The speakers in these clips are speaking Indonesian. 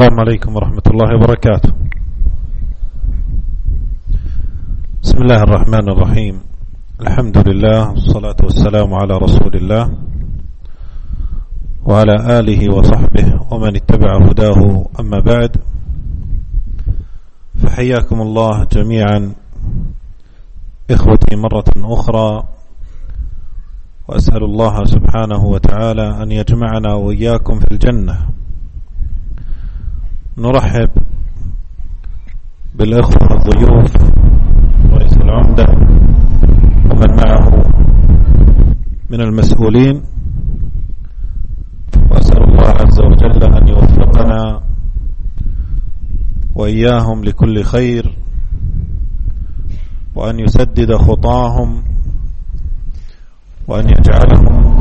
السلام عليكم ورحمة الله وبركاته. بسم الله الرحمن الرحيم. الحمد لله والصلاة والسلام على رسول الله وعلى آله وصحبه ومن اتبع هداه. أما بعد فحياكم الله جميعا. إخوتي مرة أخرى وأسأل الله سبحانه وتعالى أن يجمعنا وإياكم في الجنة. نرحب بالإخوة الضيوف رئيس العمدة ومن معه من المسؤولين. وأسأل الله عز وجل أن يوفقنا وإياهم لكل خير وأن يسدد خطاهم وأن يجعلهم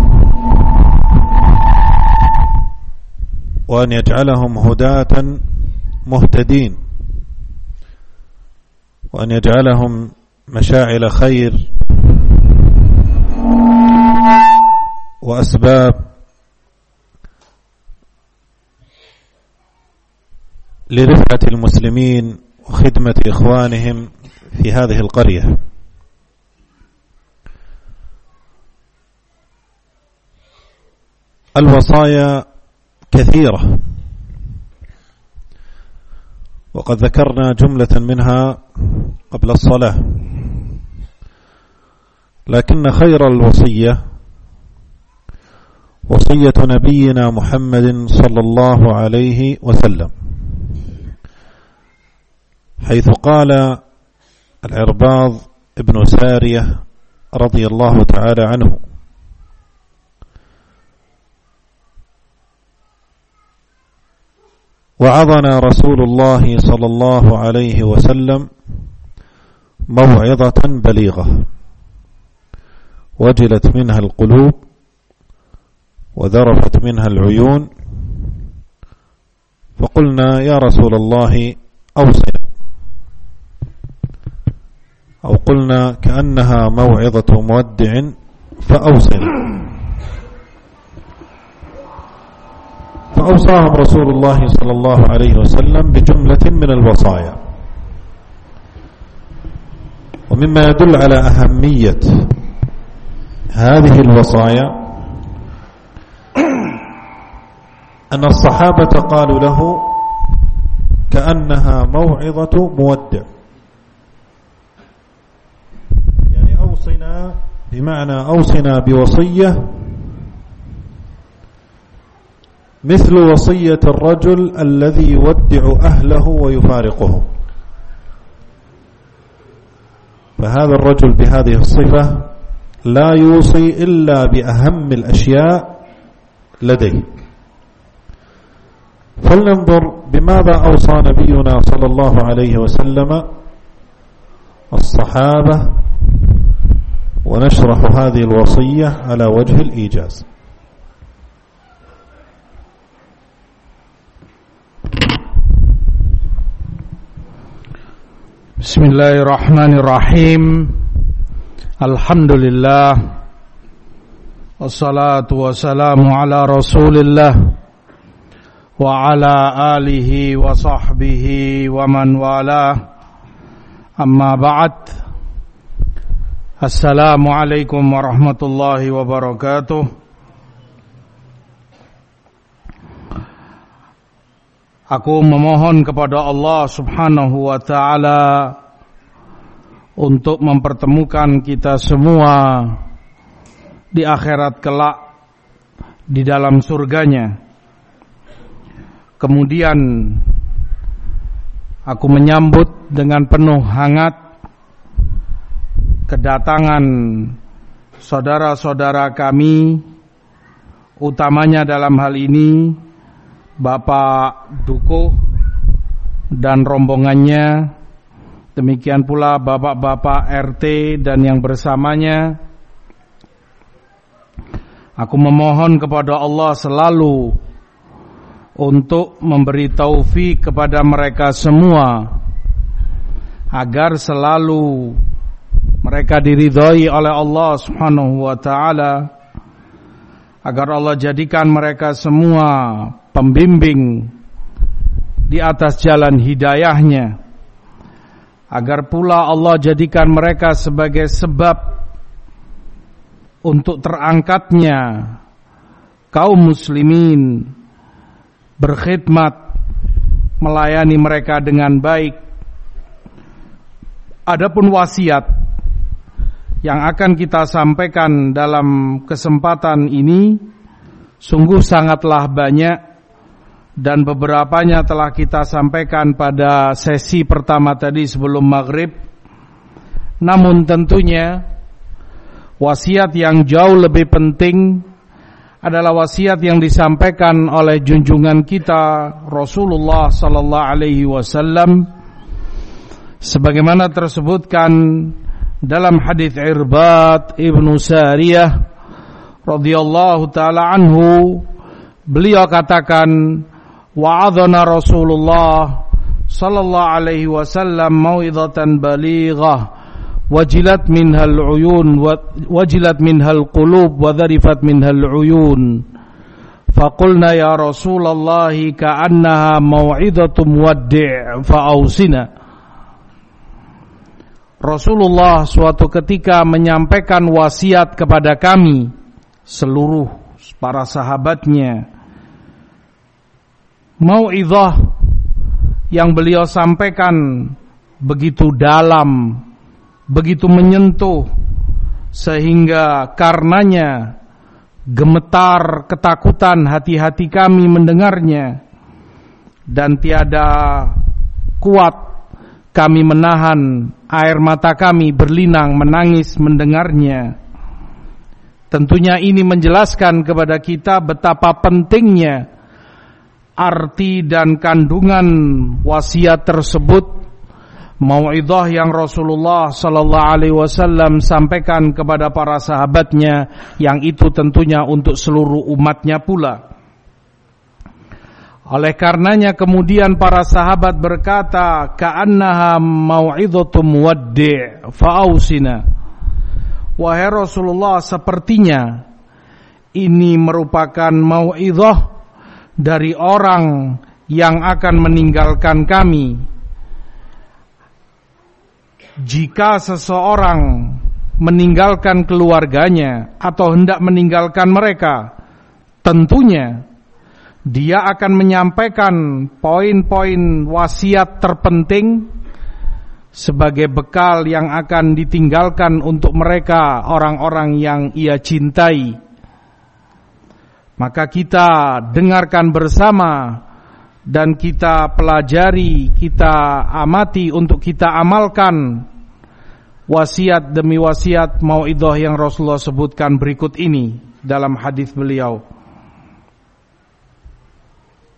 وأن يجعلهم هداة مهتدين. وأن يجعلهم مشاعل خير وأسباب لرفعة المسلمين وخدمة إخوانهم في هذه القرية. الوصايا كثيرة. وقد ذكرنا جملة منها قبل الصلاة. لكن خير الوصية وصية نبينا محمد صلى الله عليه وسلم. حيث قال العرباض ابن سارية رضي الله تعالى عنه وعظنا رسول الله صلى الله عليه وسلم موعظة بليغة وجلت منها القلوب وذرفت منها العيون فقلنا يا رسول الله أوصنا أو قلنا كأنها موعظة مودع فأوصنا. فأوصاهم رسول الله صلى الله عليه وسلم بجملة من الوصايا. ومما يدل على أهمية هذه الوصايا أن الصحابة قالوا له كأنها موعظة مودع. يعني أوصنا بمعنى أوصنا بوصية مثل وصية الرجل الذي يودع أهله ويفارقهم فهذا الرجل بهذه الصفة لا يوصي إلا بأهم الأشياء لديه. فلننظر بماذا أوصى نبينا صلى الله عليه وسلم الصحابة ونشرح هذه الوصية على وجه الإيجاز. Bismillahirrahmanirrahim. Alhamdulillah. Wassalatu wassalamu ala rasulillah. Wa ala alihi wa sahbihi wa man wala. Amma ba'd. Assalamualaikum warahmatullahi wabarakatuh Aku memohon kepada Allah Subhanahu wa taala untuk mempertemukan kita semua di akhirat kelak di dalam surganya. Kemudian aku menyambut dengan penuh hangat kedatangan saudara-saudara kami utamanya dalam hal ini Bapak Duko dan rombongannya demikian pula bapak-bapak RT dan yang bersamanya aku memohon kepada Allah selalu untuk memberi taufik kepada mereka semua agar selalu mereka diridhoi oleh Allah Subhanahu wa taala agar Allah jadikan mereka semua pembimbing di atas jalan hidayahnya agar pula Allah jadikan mereka sebagai sebab untuk terangkatnya kaum muslimin berkhidmat melayani mereka dengan baik. Adapun wasiat yang akan kita sampaikan dalam kesempatan ini sungguh sangatlah banyak dan beberapanya telah kita sampaikan pada sesi pertama tadi sebelum maghrib. Namun tentunya wasiat yang jauh lebih penting adalah wasiat yang disampaikan oleh junjungan kita Rasulullah sallallahu alaihi wasallam sebagaimana tersebutkan dalam hadis Irbad Ibnu Sariyah radhiyallahu taala anhu beliau katakan wa'adhana Rasulullah sallallahu alaihi wasallam mau'izatan balighah wajilat minhal uyun wajilat minhal qulub wa dharifat minhal uyun faqulna ya Rasulullah ka'annaha mau'izatu muwaddi' fa'ausina Rasulullah suatu ketika menyampaikan wasiat kepada kami seluruh para sahabatnya mau'izah yang beliau sampaikan begitu dalam, begitu menyentuh sehingga karenanya gemetar ketakutan hati-hati kami mendengarnya dan tiada kuat kami menahan air mata kami berlinang menangis mendengarnya. Tentunya ini menjelaskan kepada kita betapa pentingnya arti dan kandungan wasiat tersebut mauidhah yang Rasulullah sallallahu alaihi wasallam sampaikan kepada para sahabatnya yang itu tentunya untuk seluruh umatnya pula. Oleh karenanya kemudian para sahabat berkata, "Ka'annaha mau'idhatum waddi' fa'ausina." Wahai Rasulullah sepertinya ini merupakan mau'idhah dari orang yang akan meninggalkan kami. Jika seseorang meninggalkan keluarganya atau hendak meninggalkan mereka, tentunya dia akan menyampaikan poin-poin wasiat terpenting sebagai bekal yang akan ditinggalkan untuk mereka orang-orang yang ia cintai. Maka kita dengarkan bersama dan kita pelajari, kita amati untuk kita amalkan wasiat demi wasiat mauidhah yang Rasulullah sebutkan berikut ini dalam hadis beliau.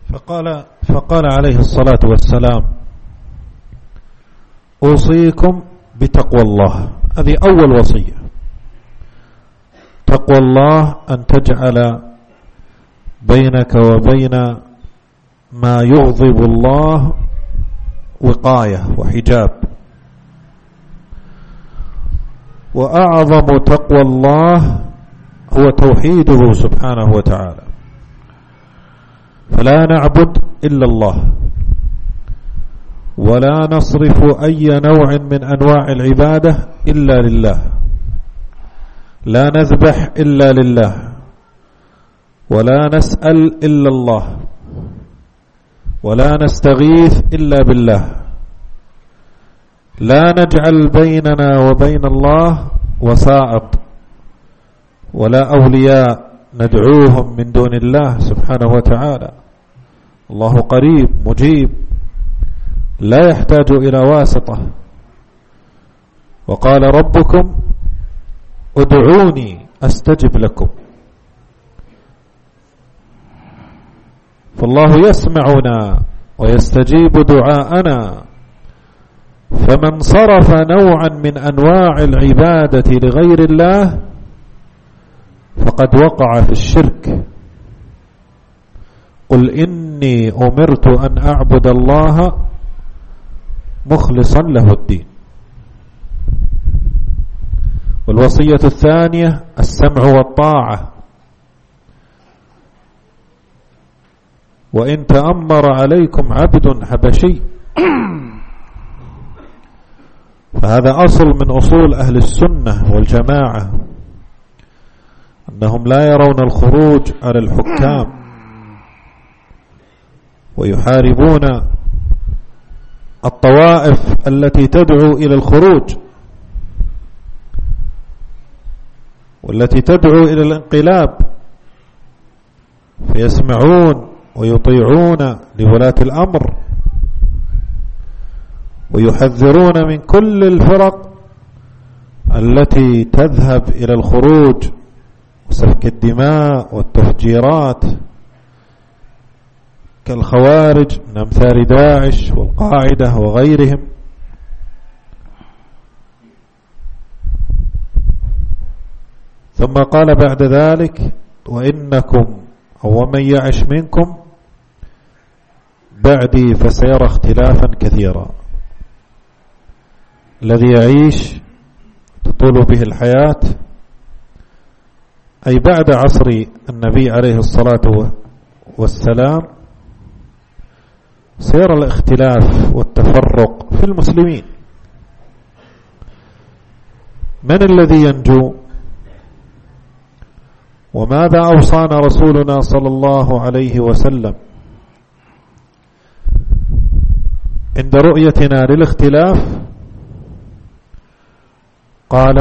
فقال فقال عليه الصلاة والسلام أوصيكم بتقوى الله هذه أول وصية تقوى الله أن تجعل بينك وبين ما يغضب الله وقاية وحجاب. وأعظم تقوى الله هو توحيده سبحانه وتعالى. فلا نعبد إلا الله. ولا نصرف أي نوع من أنواع العبادة إلا لله. لا نذبح إلا لله. ولا نسأل إلا الله ولا نستغيث إلا بالله لا نجعل بيننا وبين الله وسائط ولا أولياء ندعوهم من دون الله سبحانه وتعالى الله قريب مجيب لا يحتاج إلى واسطة وقال ربكم ادعوني أستجب لكم فالله يسمعنا ويستجيب دعاءنا. فمن صرف نوعا من أنواع العبادة لغير الله فقد وقع في الشرك. قل إني أمرت أن أعبد الله مخلصا له الدين. والوصية الثانية السمع والطاعة. وإن تأمر عليكم عبد حبشي. فهذا أصل من أصول أهل السنة والجماعة أنهم لا يرون الخروج على الحكام ويحاربون الطوائف التي تدعو إلى الخروج والتي تدعو إلى الانقلاب فيسمعون ويطيعون لولاة الأمر ويحذرون من كل الفرق التي تذهب إلى الخروج وسفك الدماء والتفجيرات كالخوارج من أمثال داعش والقاعدة وغيرهم. ثم قال بعد ذلك وإنكم ومن يعش منكم بعدي فسيرى اختلافا كثيرا. الذي يعيش تطول به الحياة أي بعد عصر النبي عليه الصلاة والسلام سيرى الاختلاف والتفرق في المسلمين. من الذي ينجو؟ وماذا أوصانا رسولنا صلى الله عليه وسلم؟ عند رؤيتنا للاختلاف قال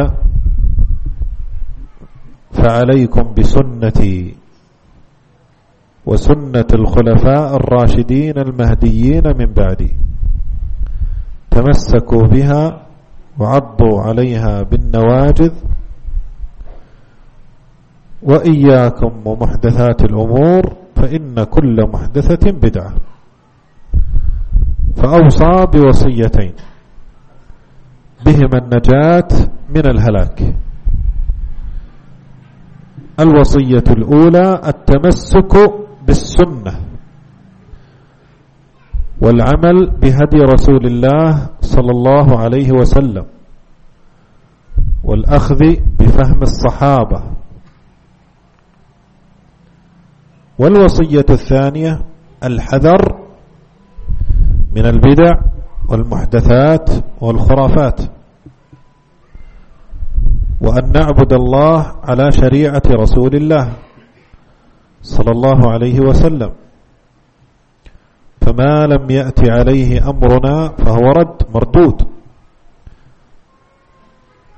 فعليكم بسنتي وسنة الخلفاء الراشدين المهديين من بعدي تمسكوا بها وعضوا عليها بالنواجذ وإياكم ومحدثات الأمور فإن كل محدثة بدعة. فأوصى بوصيتين. بهما النجاة من الهلاك. الوصية الأولى التمسك بالسنة والعمل بهدي رسول الله صلى الله عليه وسلم والأخذ بفهم الصحابة. والوصية الثانية الحذر من البدع والمحدثات والخرافات. وأن نعبد الله على شريعة رسول الله صلى الله عليه وسلم. فما لم يأتي عليه أمرنا فهو رد مردود.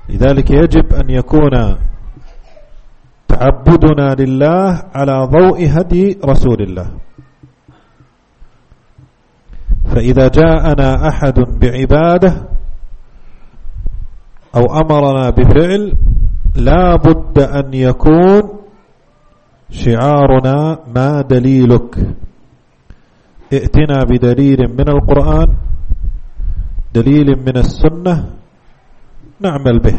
لذلك يجب أن يكون تعبدنا لله على ضوء هدي رسول الله. فإذا جاءنا أحد بعبادة أو أمرنا بفعل لا بد أن يكون شعارنا ما دليلك. ائتنا بدليل من القرآن دليل من السنة نعمل به.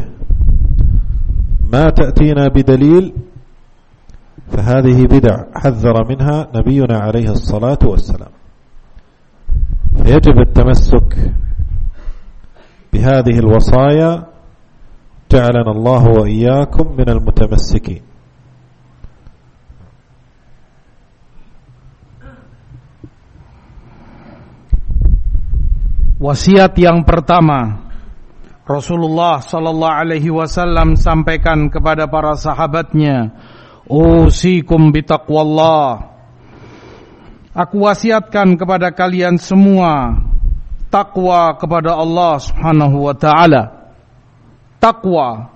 ما تأتينا بدليل فهذه بدع حذر منها نبينا عليه الصلاة والسلام. فيجب التمسك بهذه الوصايا جعلنا الله وإياكم من المتمسكين. Wasiat yang pertama Rasulullah sallallahu alaihi wasallam sampaikan kepada para sahabatnya, "Usikum bitaqwallah." Aku wasiatkan kepada kalian semua takwa kepada Allah Subhanahu wa taala. Takwa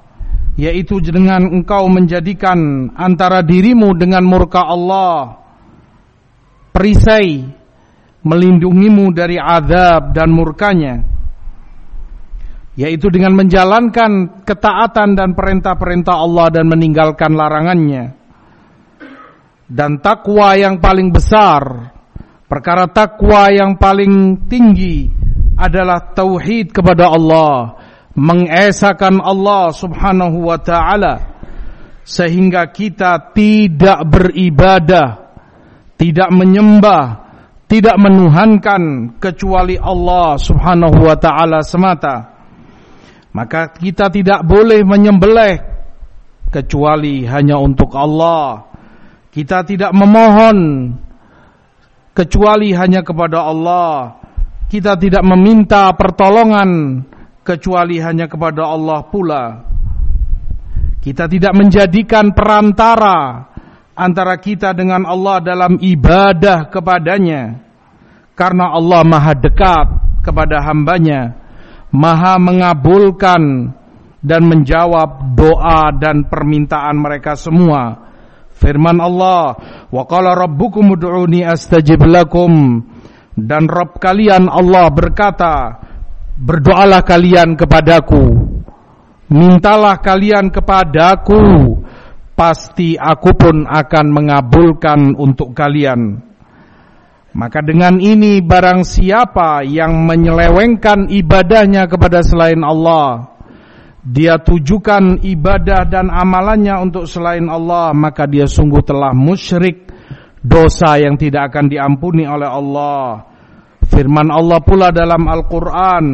yaitu dengan engkau menjadikan antara dirimu dengan murka Allah perisai melindungimu dari azab dan murkanya yaitu dengan menjalankan ketaatan dan perintah-perintah Allah dan meninggalkan larangannya. Dan takwa yang paling besar, perkara takwa yang paling tinggi adalah tauhid kepada Allah, mengesahkan Allah Subhanahu wa taala sehingga kita tidak beribadah, tidak menyembah, tidak menuhankan kecuali Allah Subhanahu wa taala semata maka kita tidak boleh menyembelih kecuali hanya untuk Allah. Kita tidak memohon kecuali hanya kepada Allah. Kita tidak meminta pertolongan kecuali hanya kepada Allah pula. Kita tidak menjadikan perantara antara kita dengan Allah dalam ibadah kepadanya. Karena Allah maha dekat kepada hambanya. Maha mengabulkan dan menjawab doa dan permintaan mereka semua. Firman Allah, "Wa qala rabbukum ud'uni astajib lakum." Dan Rabb kalian Allah berkata, "Berdoalah kalian kepadaku. Mintalah kalian kepadaku, pasti aku pun akan mengabulkan untuk kalian." Maka dengan ini barang siapa yang menyelewengkan ibadahnya kepada selain Allah, dia tujukan ibadah dan amalannya untuk selain Allah, maka dia sungguh telah musyrik, dosa yang tidak akan diampuni oleh Allah. Firman Allah pula dalam Al-Quran,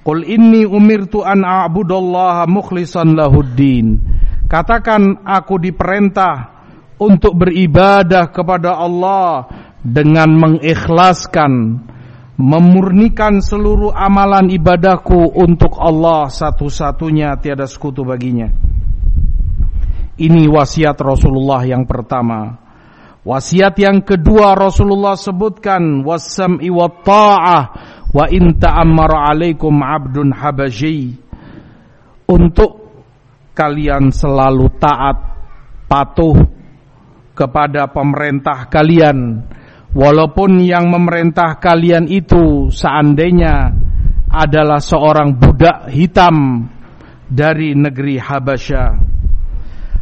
Qul inni umirtu an a'budallaha mukhlisan lahuddin. Katakan aku diperintah untuk beribadah kepada Allah dengan mengikhlaskan memurnikan seluruh amalan ibadahku untuk Allah satu-satunya tiada sekutu baginya. Ini wasiat Rasulullah yang pertama. Wasiat yang kedua Rasulullah sebutkan wasam'i wa ta'ah wa in ta'ammara alaikum 'abdun habasyi. Untuk kalian selalu taat, patuh kepada pemerintah kalian Walaupun yang memerintah kalian itu seandainya adalah seorang budak hitam dari negeri Habasya.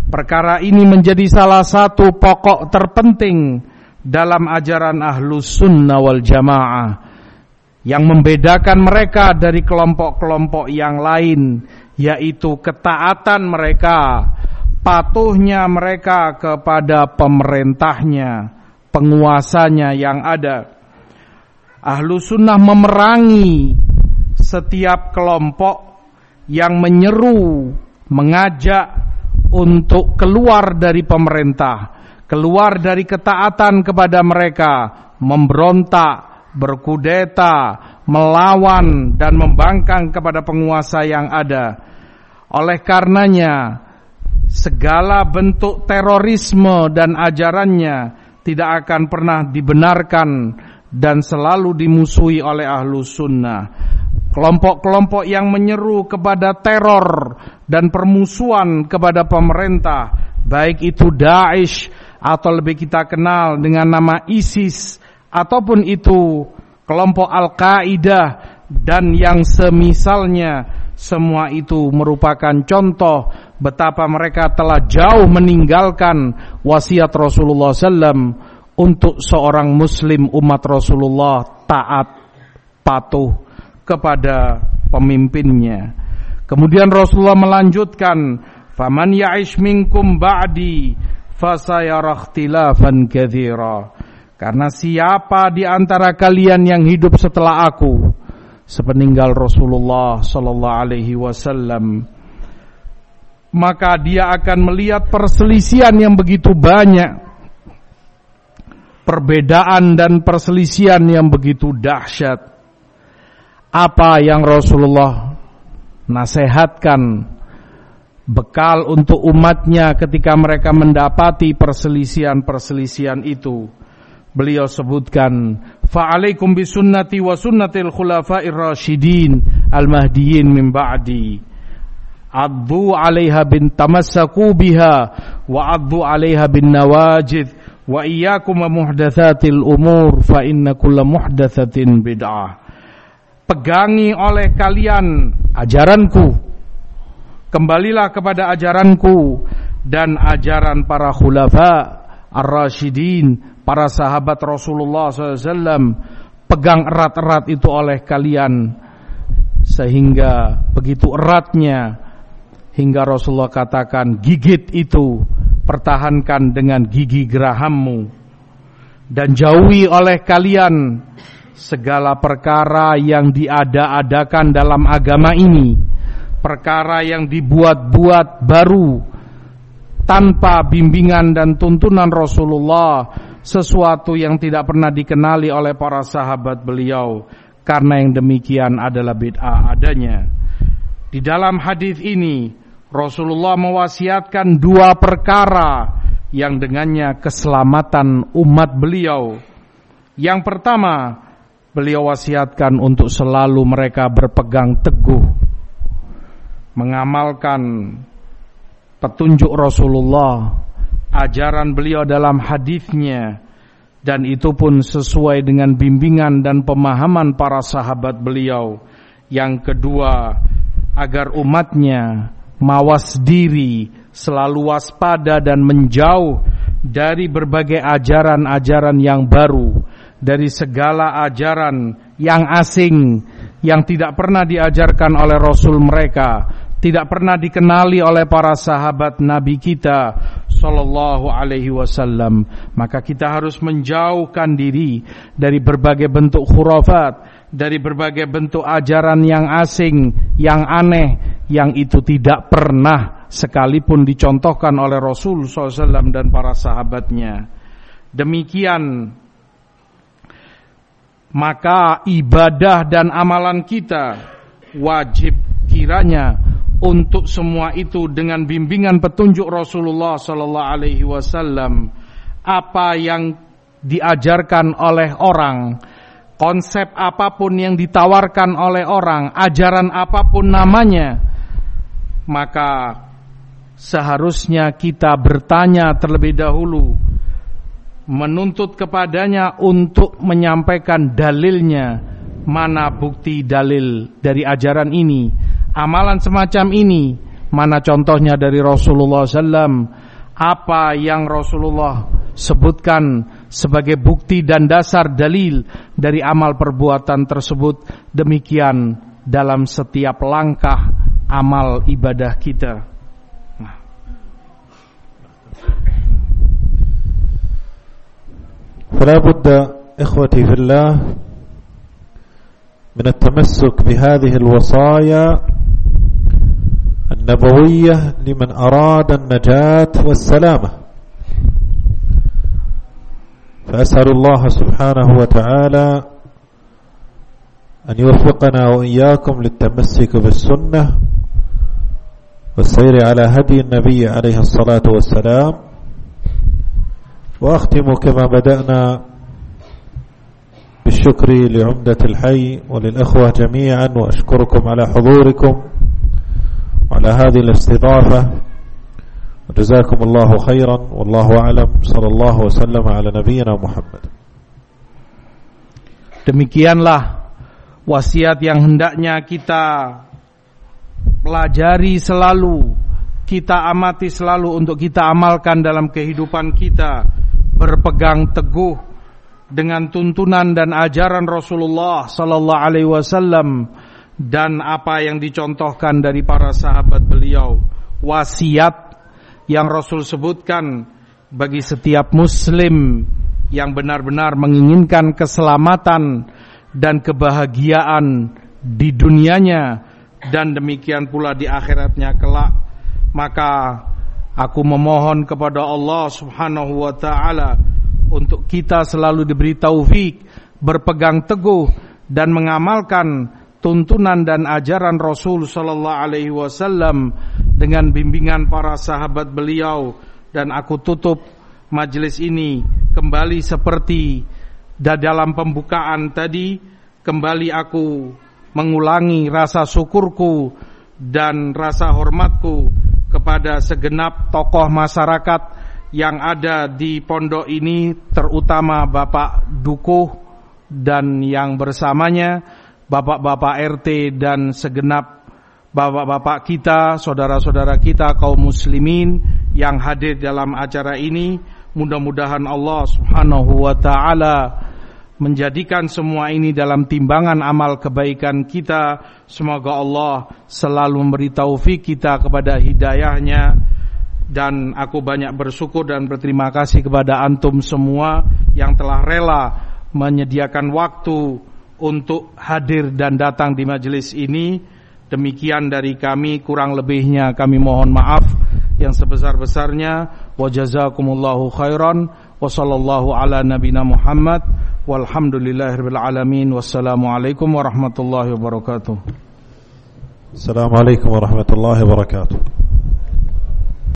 Perkara ini menjadi salah satu pokok terpenting dalam ajaran ahlus sunnah wal jamaah yang membedakan mereka dari kelompok-kelompok yang lain yaitu ketaatan mereka, patuhnya mereka kepada pemerintahnya penguasanya yang ada. Ahlu sunnah memerangi setiap kelompok yang menyeru, mengajak untuk keluar dari pemerintah, keluar dari ketaatan kepada mereka, memberontak, berkudeta, melawan dan membangkang kepada penguasa yang ada. Oleh karenanya, segala bentuk terorisme dan ajarannya tidak akan pernah dibenarkan dan selalu dimusuhi oleh ahlu sunnah. Kelompok-kelompok yang menyeru kepada teror dan permusuhan kepada pemerintah, baik itu Daesh atau lebih kita kenal dengan nama ISIS, ataupun itu kelompok Al-Qaeda dan yang semisalnya, semua itu merupakan contoh betapa mereka telah jauh meninggalkan wasiat Rasulullah SAW untuk seorang Muslim umat Rasulullah taat patuh kepada pemimpinnya. Kemudian Rasulullah melanjutkan, "Faman ya'ish minkum ba'di fasayara ikhtilafan katsira." Karena siapa di antara kalian yang hidup setelah aku sepeninggal Rasulullah sallallahu alaihi wasallam maka dia akan melihat perselisihan yang begitu banyak. Perbedaan dan perselisihan yang begitu dahsyat. Apa yang Rasulullah nasihatkan bekal untuk umatnya ketika mereka mendapati perselisihan-perselisihan itu. Beliau sebutkan, "Fa'alaikum bisunnati wa sunnatil khulafa'ir rasyidin al-mahdiyyin min ba'di." addu 'alaiha bin tamassaku biha wa addu 'alaiha bin nawajid wa iyyakum muhdatsatil umur fa inna kulla muhdatsatin bid'ah. Pegangi oleh kalian ajaranku. Kembalilah kepada ajaranku dan ajaran para khulafa ar-rasyidin para sahabat Rasulullah SAW pegang erat-erat itu oleh kalian sehingga begitu eratnya hingga Rasulullah katakan gigit itu pertahankan dengan gigi gerahammu dan jauhi oleh kalian segala perkara yang diada-adakan dalam agama ini perkara yang dibuat-buat baru tanpa bimbingan dan tuntunan Rasulullah sesuatu yang tidak pernah dikenali oleh para sahabat beliau karena yang demikian adalah bid'ah adanya. Di dalam hadis ini Rasulullah mewasiatkan dua perkara yang dengannya keselamatan umat beliau. Yang pertama, beliau wasiatkan untuk selalu mereka berpegang teguh mengamalkan petunjuk Rasulullah, ajaran beliau dalam hadisnya. Dan itu pun sesuai dengan bimbingan dan pemahaman para sahabat beliau. Yang kedua, agar umatnya mawas diri, selalu waspada dan menjauh dari berbagai ajaran-ajaran yang baru, dari segala ajaran yang asing yang tidak pernah diajarkan oleh Rasul mereka, tidak pernah dikenali oleh para sahabat Nabi kita sallallahu alaihi wasallam. Maka kita harus menjauhkan diri dari berbagai bentuk khurafat dari berbagai bentuk ajaran yang asing yang aneh yang itu tidak pernah sekalipun dicontohkan oleh Rasul SAW dan para sahabatnya. Demikian. Maka ibadah dan amalan kita wajib kiranya untuk semua itu dengan bimbingan petunjuk Rasulullah sallallahu alaihi wasallam apa yang diajarkan oleh orang konsep apa pun yang ditawarkan oleh orang ajaran apa pun namanya maka seharusnya kita bertanya terlebih dahulu menuntut kepadanya untuk menyampaikan dalilnya mana bukti dalil dari ajaran ini amalan semacam ini mana contohnya dari Rasulullah SAW apa yang Rasulullah sebutkan sebagai bukti dan dasar dalil dari amal perbuatan tersebut demikian dalam setiap langkah amal ibadah kita nah. فلا بد إخوتي في الله من التمسك بهذه الوصايا النبوية لمن أراد النجاة والسلامة. فأسأل الله سبحانه وتعالى أن يوفقنا وإياكم للتمسك بالسنة والسير على هدي النبي عليه الصلاة والسلام. وأختم كما بدأنا بالشكر لعمدة الحي وللأخوة جميعا وأشكركم على حضوركم. وعلى هذه الاستضافة وجزاكم الله خيرا والله أعلم صلى الله وسلم على نبينا محمد Demikianlah wasiat yang hendaknya kita pelajari selalu, kita amati selalu untuk kita amalkan dalam kehidupan kita, berpegang teguh dengan tuntunan dan ajaran Rasulullah sallallahu alaihi wasallam dan apa yang dicontohkan dari para sahabat beliau wasiat yang Rasul sebutkan bagi setiap muslim yang benar-benar menginginkan keselamatan dan kebahagiaan di dunianya dan demikian pula di akhiratnya kelak maka aku memohon kepada Allah Subhanahu wa taala untuk kita selalu diberi taufik berpegang teguh dan mengamalkan tuntunan dan ajaran Rasul sallallahu alaihi wasallam dengan bimbingan para sahabat beliau dan aku tutup majelis ini kembali seperti dalam pembukaan tadi kembali aku mengulangi rasa syukurku dan rasa hormatku kepada segenap tokoh masyarakat yang ada di pondok ini terutama Bapak Dukuh dan yang bersamanya bapak-bapak RT dan segenap bapak-bapak kita, saudara-saudara kita kaum muslimin yang hadir dalam acara ini. Mudah-mudahan Allah Subhanahu wa taala menjadikan semua ini dalam timbangan amal kebaikan kita. Semoga Allah selalu memberi taufik kita kepada hidayahnya dan aku banyak bersyukur dan berterima kasih kepada antum semua yang telah rela menyediakan waktu untuk hadir dan datang di majelis ini. Demikian dari kami, kurang lebihnya kami mohon maaf yang sebesar-besarnya. Wa jazakumullahu khairan wa sallallahu ala nabina Muhammad walhamdulillahirabbil alamin. Wassalamualaikum warahmatullahi wabarakatuh. Assalamualaikum warahmatullahi wabarakatuh.